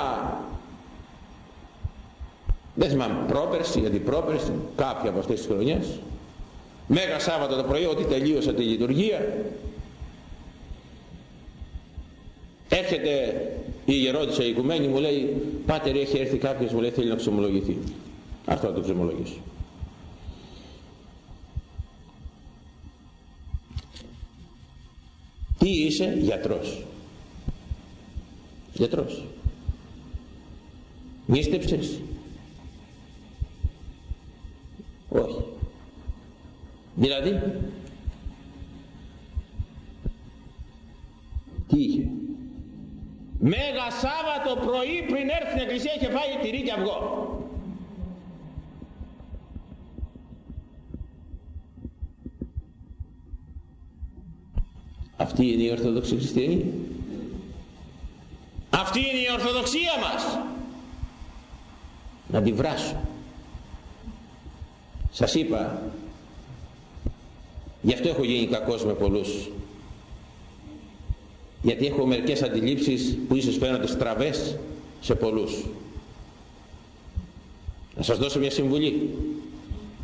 δεν θυμάμαι πρόπερση, αντιπρόπερση, κάποια από αυτές τις χρονιές. Μέγα Σάββατο το πρωί, ότι τελείωσα τη λειτουργία, έρχεται η ιερόντισσα η οικουμένη, μου λέει, πάτερ έχει έρθει κάποιος, μου λέει, θέλει να ξομολογηθεί. Αυτό θα το ξομολογήσω. Τι είσαι, γιατρός. Γιατρός. Νίστεψες. Όχι. Δηλαδή, τι είχε; Μέγα Σάββατο πρωί πριν έρθει στην εκκλησία είχε φάει τυρί και αυγό. Αυτή είναι η Ορθόδοξη Χριστιανή. Αυτή είναι η Ορθοδοξία μας. Να τη βράσω σας είπα γι' αυτό έχω γίνει κακός με πολλούς γιατί έχω μερικές αντιλήψεις που ίσως φαίνονται στραβές σε πολλούς. Να σας δώσω μια συμβουλή.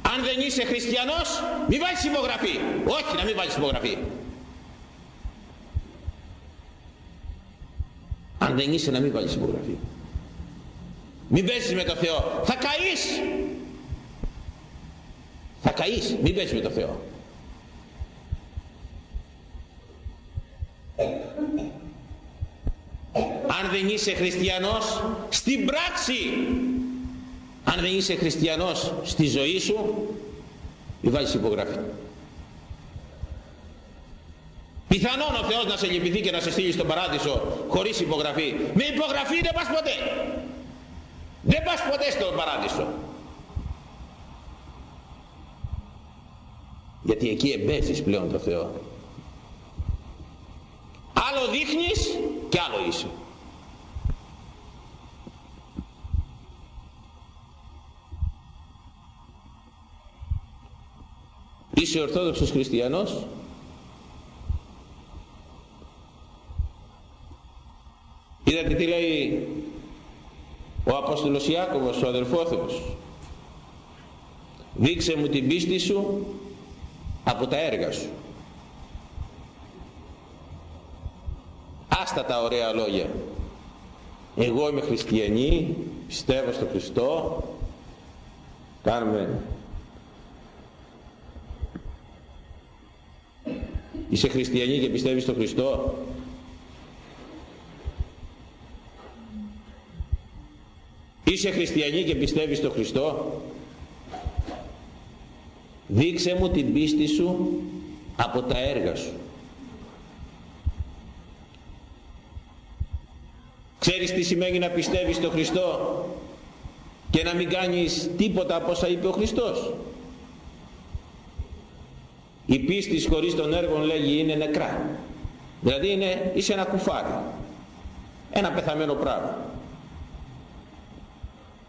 Αν δεν είσαι χριστιανός μη βάλεις υπογραφή όχι να μην βάλεις υπογραφή αν δεν είσαι να μην βάλεις υπογραφή μην παίζεις με το Θεό. Θα καείς. Θα καείς. Μην πες με το Θεό αν δεν είσαι χριστιανός στην πράξη. Αν δεν είσαι χριστιανός στη ζωή σου μη βάλεις υπογραφή. Πιθανόν ο Θεός να σε λυπηθεί και να σε στείλει στον παράδεισο χωρίς υπογραφή. Με υπογραφή δεν πας ποτέ. Δεν πας ποτέ στον παράδεισο. Γιατί εκεί εμπέζεις πλέον το Θεό. Άλλο δείχνεις και άλλο είσαι Είσαι Ορθόδοξος Χριστιανός; Είδατε τι λέει ο Απόστολος Ιάκωβος, ο αδελφόθεος. Δείξε μου την πίστη σου από τα έργα σου. Άστα τα ωραία λόγια. Εγώ είμαι χριστιανή, πιστεύω στο Χριστό, κάνουμε Είσαι χριστιανή και πιστεύεις στον Χριστό; Είσαι χριστιανή και πιστεύεις στον Χριστό; Δείξε μου την πίστη σου από τα έργα σου. Ξέρεις τι σημαίνει να πιστεύεις στον Χριστό και να μην κάνεις τίποτα από όσα είπε ο Χριστός; Η πίστη χωρίς των έργων λέγει είναι νεκρά. Δηλαδή είναι, είσαι ένα κουφάρι. Ένα πεθαμένο πράγμα.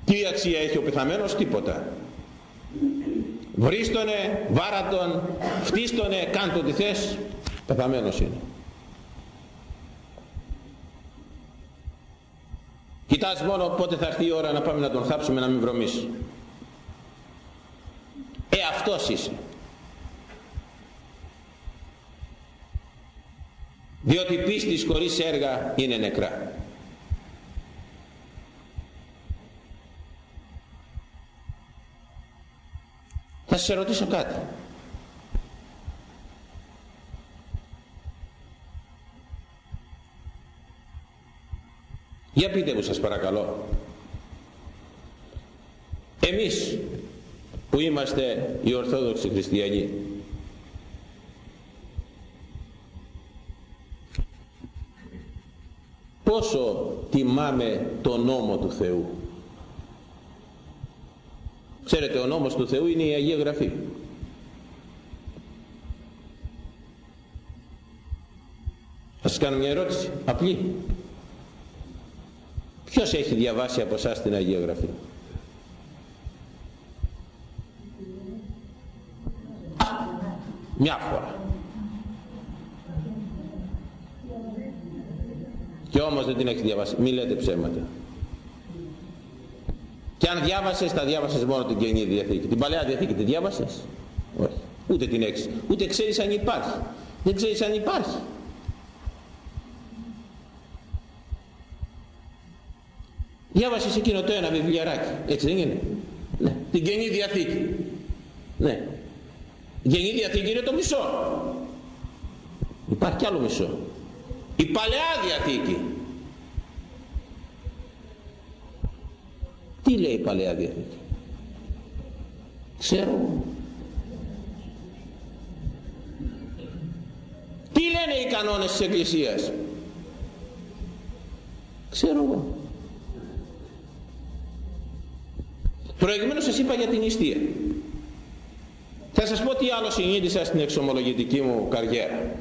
Τι αξία έχει ο πεθαμένος, τίποτα. Βρίστονε, βάρατον, φτίστονε, κάντο ό,τι θες, πεθαμένος είναι. Κοιτάς μόνο πότε θα έρθει η ώρα να πάμε να τον θάψουμε να μην βρωμίσει. Ε, αυτός είσαι. Διότι πίστης χωρίς έργα είναι νεκρά. Θα σε ρωτήσω κάτι. Για πείτε μου σας παρακαλώ. Εμείς που είμαστε οι Ορθόδοξοι Χριστιανοί πόσο τιμάμε τον νόμο του Θεού. Ξέρετε ο νόμος του Θεού είναι η Αγία Γραφή. Θα σας κάνω μια ερώτηση, απλή. Ποιος έχει διαβάσει από εσάς την Αγία Γραφή; Μια φορά. Και όμως δεν την έχεις διαβάσει. Μη λέτε ψέματα. Και αν διάβασες τα διάβασες μόνο την Καινή Διαθήκη. Την Παλαιά Διαθήκη τη διάβασες; Όχι. Ούτε την έχεις. Ούτε ξέρεις αν υπάρχει. Δεν ξέρεις αν υπάρχει. Διάβασες εκείνο το ένα βιβλιαράκι. Έτσι δεν είναι; Ναι. την Καινή Διαθήκη. Ναι. Η Καινή Διαθήκη είναι το μισό. Υπάρχει κι άλλο μισό η Παλαιά Διαθήκη. Τι λέει η Παλαιά Διαθήκη; Ξέρω. Τι λένε οι κανόνες της Εκκλησίας; Ξέρω εγώ. Προηγουμένως σας είπα για την νηστεία θα σας πω τι άλλο συνείδησα στην εξομολογητική μου καριέρα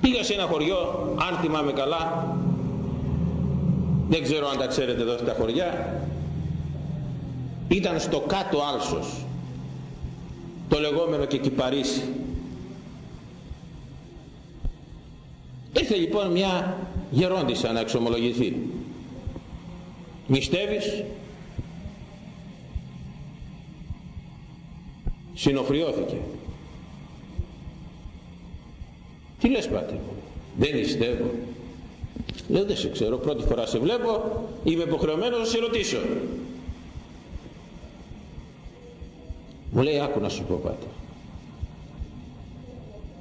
Πήγα σε ένα χωριό, αν θυμάμαι καλά, δεν ξέρω αν τα ξέρετε εδώ στα χωριά, ήταν στο κάτω άλσος, το λεγόμενο και κυπαρίσι. Ήρθε λοιπόν μια γερόντισσα να εξομολογηθεί. Νηστεύεις, συνοφριώθηκε. Τι λες πάτερ δεν νηστεύω. Λέω δεν σε ξέρω, πρώτη φορά σε βλέπω, είμαι υποχρεωμένος να σε ρωτήσω. Μου λέει άκου να σου πω πάτερ.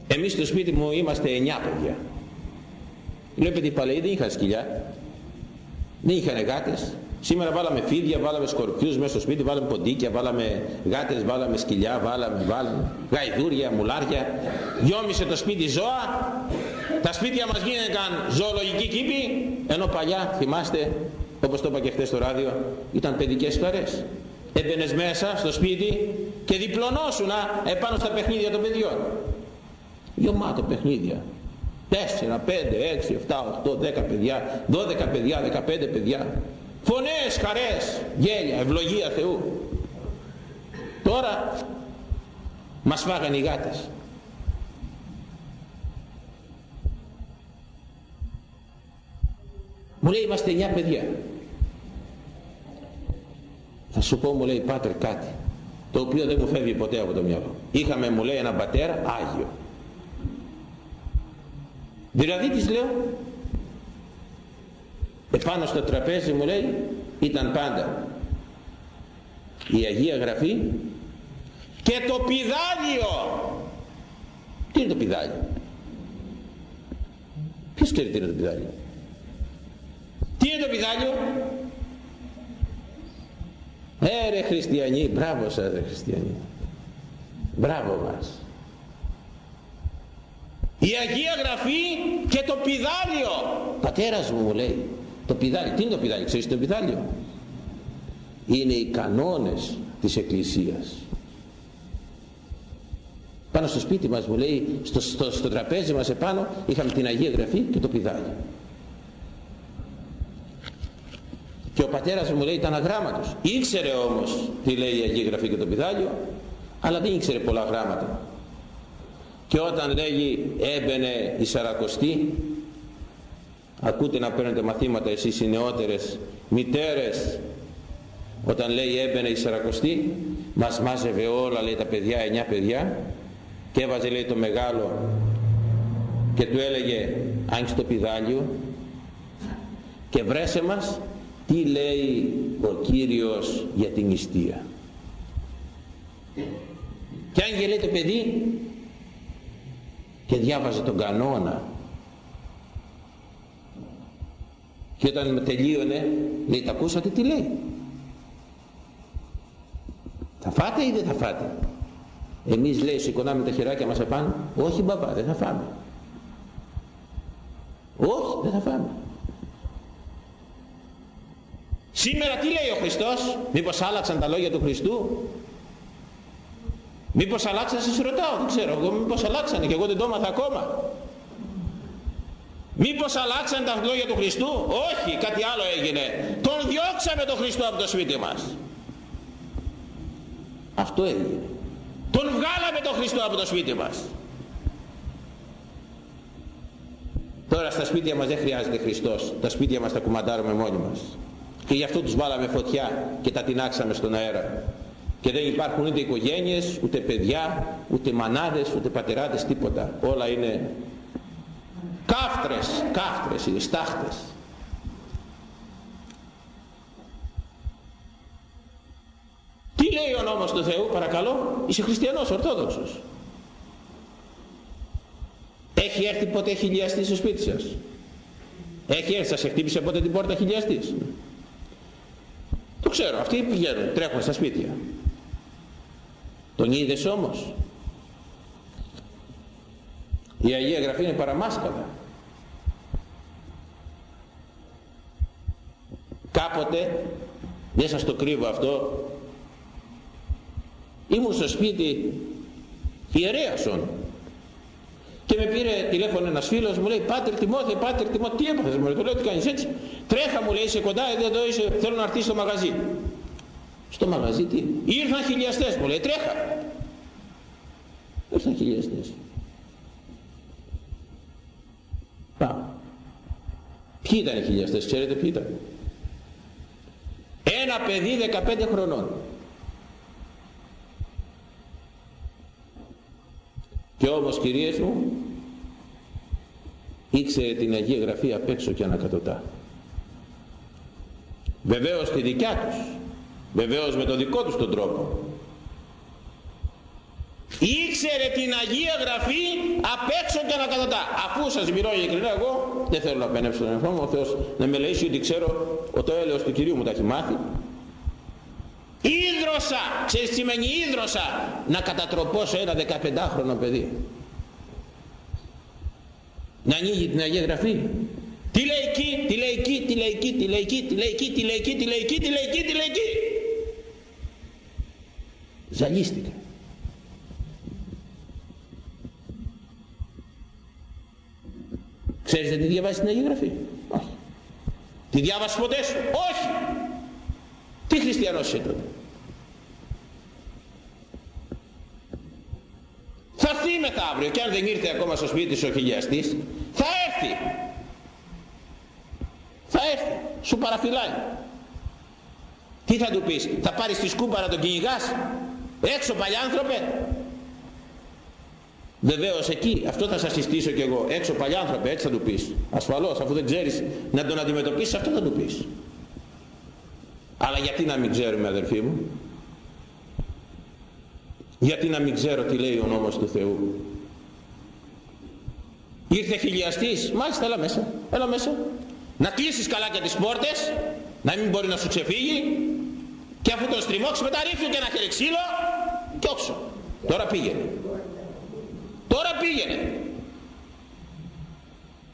Εμείς στο σπίτι μου είμαστε εννιά παιδιά. Βλέπετε οι παλαιοί δεν είχαν σκυλιά, δεν είχαν γάτες, Σήμερα βάλαμε φίδια, βάλαμε σκορπιούς μέσα στο σπίτι, βάλαμε ποντίκια, βάλαμε γάτες, βάλαμε σκυλιά, βάλαμε, βάλαμε γαϊδούρια, μουλάρια. Γιώμησε το σπίτι ζώα. Τα σπίτια μας γίνηκαν ζωολογική κήπη, ενώ παλιά, θυμάστε, όπως το είπα και χθες στο ράδιο, ήταν παιδικές χαρές. Έμπαινες μέσα στο σπίτι και διπλωνόσουνα επάνω στα παιχνίδια των παιδιών. γεμάτο παιχνίδια 4, 5, 6, 7, 8, 10 παιδιά 12 παιδιά, 15 παιδιά φωνές, χαρές, γέλια, ευλογία Θεού. Τώρα μας φάγανε οι γάτες. Μου λέει είμαστε 9 παιδιά. Θα σου πω μου λέει πάτερ κάτι το οποίο δεν μου φεύγει ποτέ από το μυαλό είχαμε μου λέει έναν πατέρα Άγιο. Δηλαδή της λέω επάνω στο τραπέζι μου λέει ήταν πάντα η Αγία Γραφή και το πιδάλιο τι είναι το πιδάλιο ποιος ξέρει τι είναι το πιδάλιο τι είναι το πιδάλιο ε ρε χριστιανοί μπράβο σας ρε χριστιανοί. Μπράβο μας. Η Αγία Γραφή και το πιδάλιο πατέρας μου μου λέει το πιδάλιο τι είναι το πιδάλιο ξέρεις το πιδάλιο είναι οι κανόνες της Εκκλησίας. Πάνω στο σπίτι μας μου λέει στο, στο, στο τραπέζι μας επάνω είχαμε την Αγία Γραφή και το πιδάλιο και ο πατέρας μου λέει ήταν αγράμματος. Ήξερε όμως τι λέει η Αγία Γραφή και το πιδάλιο αλλά δεν ήξερε πολλά γράμματα. Και όταν λέγει έμπαινε η Σαρακοστή ακούτε να παίρνετε μαθήματα εσείς οι νεότερες μητέρες. Όταν λέει έμπαινε η Σαρακοστή μας μάζευε όλα λέει τα παιδιά, εννιά παιδιά και έβαζε λέει το μεγάλο και του έλεγε άνοιξε το πιδάλιο και βρέσε μας τι λέει ο Κύριος για την νηστεία και αν λέει το παιδί και διάβαζε τον κανόνα και όταν τελείωνε λέει τα ακούσατε τι λέει; Θα φάτε ή δεν θα φάτε; Εμείς λέει σηκωνάμε τα χεράκια μας επάνω όχι μπαμπά δεν θα φάμε όχι δεν θα φάμε Σήμερα τι λέει ο Χριστός, μήπως άλλαξαν τα λόγια του Χριστού, μήπως αλλάξαν, σας ρωτάω, δεν ξέρω, εγώ μήπως αλλάξαν και εγώ δεν το έμαθα ακόμα. Μήπως αλλάξαν τα λόγια του Χριστού, όχι, κάτι άλλο έγινε. Τον διώξαμε τον Χριστό από το σπίτι μας. Αυτό έγινε. Τον βγάλαμε τον Χριστό από το σπίτι μας. Τώρα στα σπίτια μας δεν χρειάζεται Χριστός. Τα σπίτια μας τα κουμαντάρουμε μόνοι μας και γι' αυτό τους βάλαμε φωτιά και τα τεινάξαμε στον αέρα και δεν υπάρχουν ούτε οικογένειες ούτε παιδιά ούτε μανάδες ούτε πατεράδες τίποτα όλα είναι κάφτρες κάφτρες είναι στάχτες τι λέει ο νόμος του Θεού παρακαλώ; Είσαι χριστιανός ορθόδοξος έχει έρθει ποτέ χιλιαστής στο σπίτι σας; Έχει έρθει σας χτύπησε ποτέ την πόρτα χιλιαστής το ξέρω, αυτοί πηγαίνουν, τρέχουν στα σπίτια. Τον είδες όμως; Η Αγία Γραφή είναι παραμάσκαλα. Κάποτε, δεν σας το κρύβω αυτό, ήμουν στο σπίτι ιερέασον και με πήρε τηλέφωνο ένας φίλος μου λέει Πάτερ Τιμόθε, Πάτερ Τιμόθε, τι έπαθες μου λέει, το λέω τι κάνεις έτσι. Τρέχα μου λέει είσαι κοντά, εδώ είσαι, θέλω να έρθεις στο μαγαζί. Στο μαγαζί τι, ήρθαν χιλιαστές μου λέει, τρέχα. Ήρθαν χιλιαστές. Πάμε. Ποιοι ήταν οι χιλιαστές, ξέρετε ποιοι ήταν. Ένα παιδί 15 χρονών. Και όμως κυρίες μου ήξερε την Αγία Γραφή απ' έξω και ανακατοτά. Βεβαίως τη δικιά τους, βεβαίως με το δικό τους τον τρόπο. Ήξερε την Αγία Γραφή απ' έξω και ανακατοτά. Αφού σας μιλώ ειλικρινά εγώ, δεν θέλω να πενέψω τον εαυτό μου, ο Θεός να με λέει ότι ξέρω ότι το έλεος του Κυρίου μου τα έχει μάθει. Ίδρωσα, ξέρεις τι σημαίνει ίδρωσα, να κατατροπώσω ένα 15χρονο παιδί. Να ανοίγει την Αγία Γραφή. Τι λέει εκεί, τι λέει εκεί, τι λέει εκεί, τι λέει εκεί, τι λέει εκεί, τι λέει εκεί, τι λέει εκεί, τι λέει εκεί, τι λέει εκεί. Ζαλίστηκα. Ξέρεις τι διαβάζεις την Αγία Γραφή; Όχι. Τη διάβασες ποτέ σου; Όχι. Τι χριστιανός είσαι τότε; Θα έρθει μεθαύριο και αν δεν ήρθε ακόμα στο σπίτι σου ο χιλιαστής, θα έρθει. Θα έρθει. Σου παραφυλάει. Τι θα του πεις, θα πάρεις τη σκούπα να τον κυνηγάς; Έξω παλιάνθρωπε. Βεβαίως εκεί, αυτό θα σας συστήσω κι εγώ. Έξω παλιάνθρωπε, έτσι θα του πεις. Ασφαλώς, αφού δεν ξέρεις να τον αντιμετωπίσεις, αυτό θα του πεις. Αλλά γιατί να μην ξέρουμε αδερφοί μου; Γιατί να μην ξέρω τι λέει ο νόμος του Θεού; Ήρθε χιλιαστής, μάλιστα έλα μέσα, έλα μέσα. Να κλείσεις καλά και τις πόρτες, να μην μπορεί να σου ξεφύγει και αφού τον στριμώξεις μετά ρίχνει και ένα χέρι ξύλο και όξο. Τώρα πήγαινε. Τώρα πήγαινε.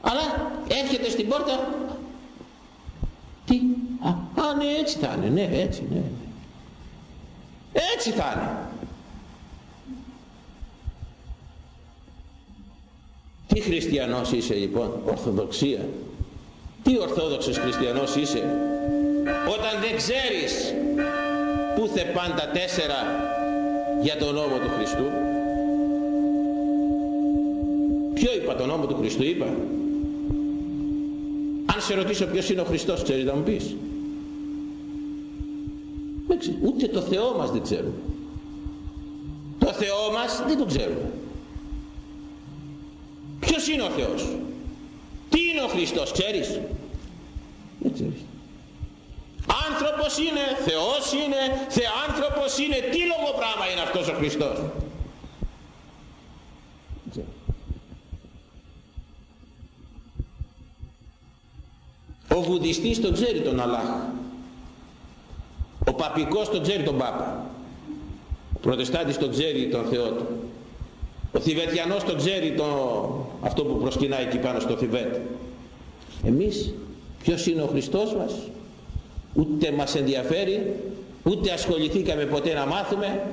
Αλλά έρχεται στην πόρτα. Τι; Α, α ναι έτσι θα είναι. Ναι έτσι ναι. ναι. Έτσι θα είναι. Τι χριστιανός είσαι λοιπόν. Ορθοδοξία; Τι ορθόδοξος χριστιανός είσαι; Όταν δεν ξέρεις πού θε πάντα τέσσερα για τον νόμο του Χριστού Ποιο είπα τον νόμο του Χριστού είπα; Αν σε ρωτήσω ποιος είναι ο Χριστός ξέρεις να μου πεις. Ούτε το Θεό μας δεν ξέρουμε. Το Θεό μας δεν το ξέρουμε. Ποιος είναι ο Θεός; Τι είναι ο Χριστός ξέρεις; Δεν ξέρεις. Άνθρωπος είναι, Θεός είναι, Θεάνθρωπος είναι. Τι λόγο πράγμα είναι αυτός ο Χριστός; Ο βουδιστής τον ξέρει τον Αλλάχ. Ο παπικός τον ξέρει τον Πάπα. Ο προτεστάντης τον ξέρει τον Θεό του. Ο Θιβετιανός τον ξέρει τον... αυτό που προσκυνάει εκεί πάνω στο Θιβέτ. Εμείς ποιος είναι ο Χριστός μας; Ούτε μας ενδιαφέρει, ούτε ασχοληθήκαμε ποτέ να μάθουμε.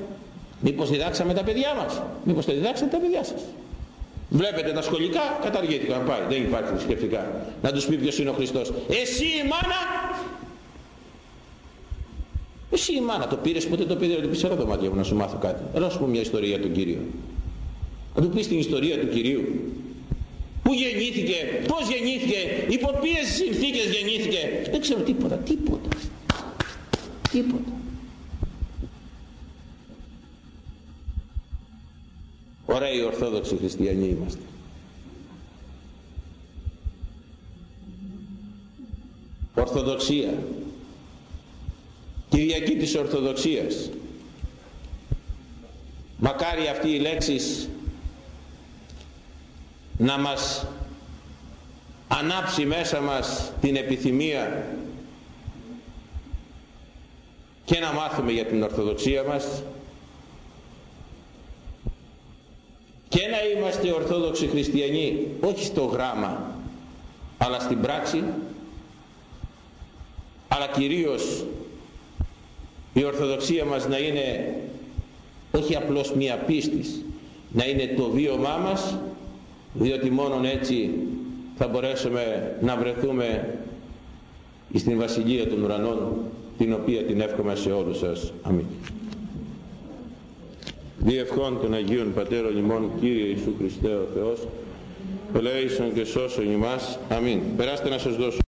Μήπως διδάξαμε τα παιδιά μας; Μήπως τα διδάξατε τα παιδιά σας; Βλέπετε τα σχολικά, καταργήθηκαν, πάει, δεν υπάρχει θρησκευτικά. Να τους πει ποιος είναι ο Χριστός. Εσύ η μάνα, εσύ η μάνα, το πήρες ποτέ το παιδί, να του πεις το μάτια μου να σου μάθω κάτι. Έλα σου πω μια ιστορία του Κυρίου. Να του πεις την ιστορία του Κυρίου. Πού γεννήθηκε, πώς γεννήθηκε, υπό ποιες συνθήκες γεννήθηκε. Δεν ξέρω τίποτα, τίποτα. Τίποτα. Ωραίοι Ορθόδοξοι Χριστιανοί είμαστε. Ορθοδοξία. Κυριακή της Ορθοδοξίας. Μακάρι αυτή η λέξη να μας ανάψει μέσα μας την επιθυμία και να μάθουμε για την Ορθοδοξία μας και να είμαστε ορθόδοξοι χριστιανοί όχι στο γράμμα αλλά στην πράξη αλλά κυρίως η Ορθοδοξία μας να είναι όχι απλώς μία πίστης να είναι το βίωμά μας διότι μόνον έτσι θα μπορέσουμε να βρεθούμε στην Βασιλεία των Ουρανών την οποία την εύχομαι σε όλους σας. Αμήν. Διευχών των Αγίων Πατέρων ημών Κύριε Ιησού Χριστέ ο Θεός ελέησον και σώσον ημάς. Αμήν. Περάστε να σας δώσω.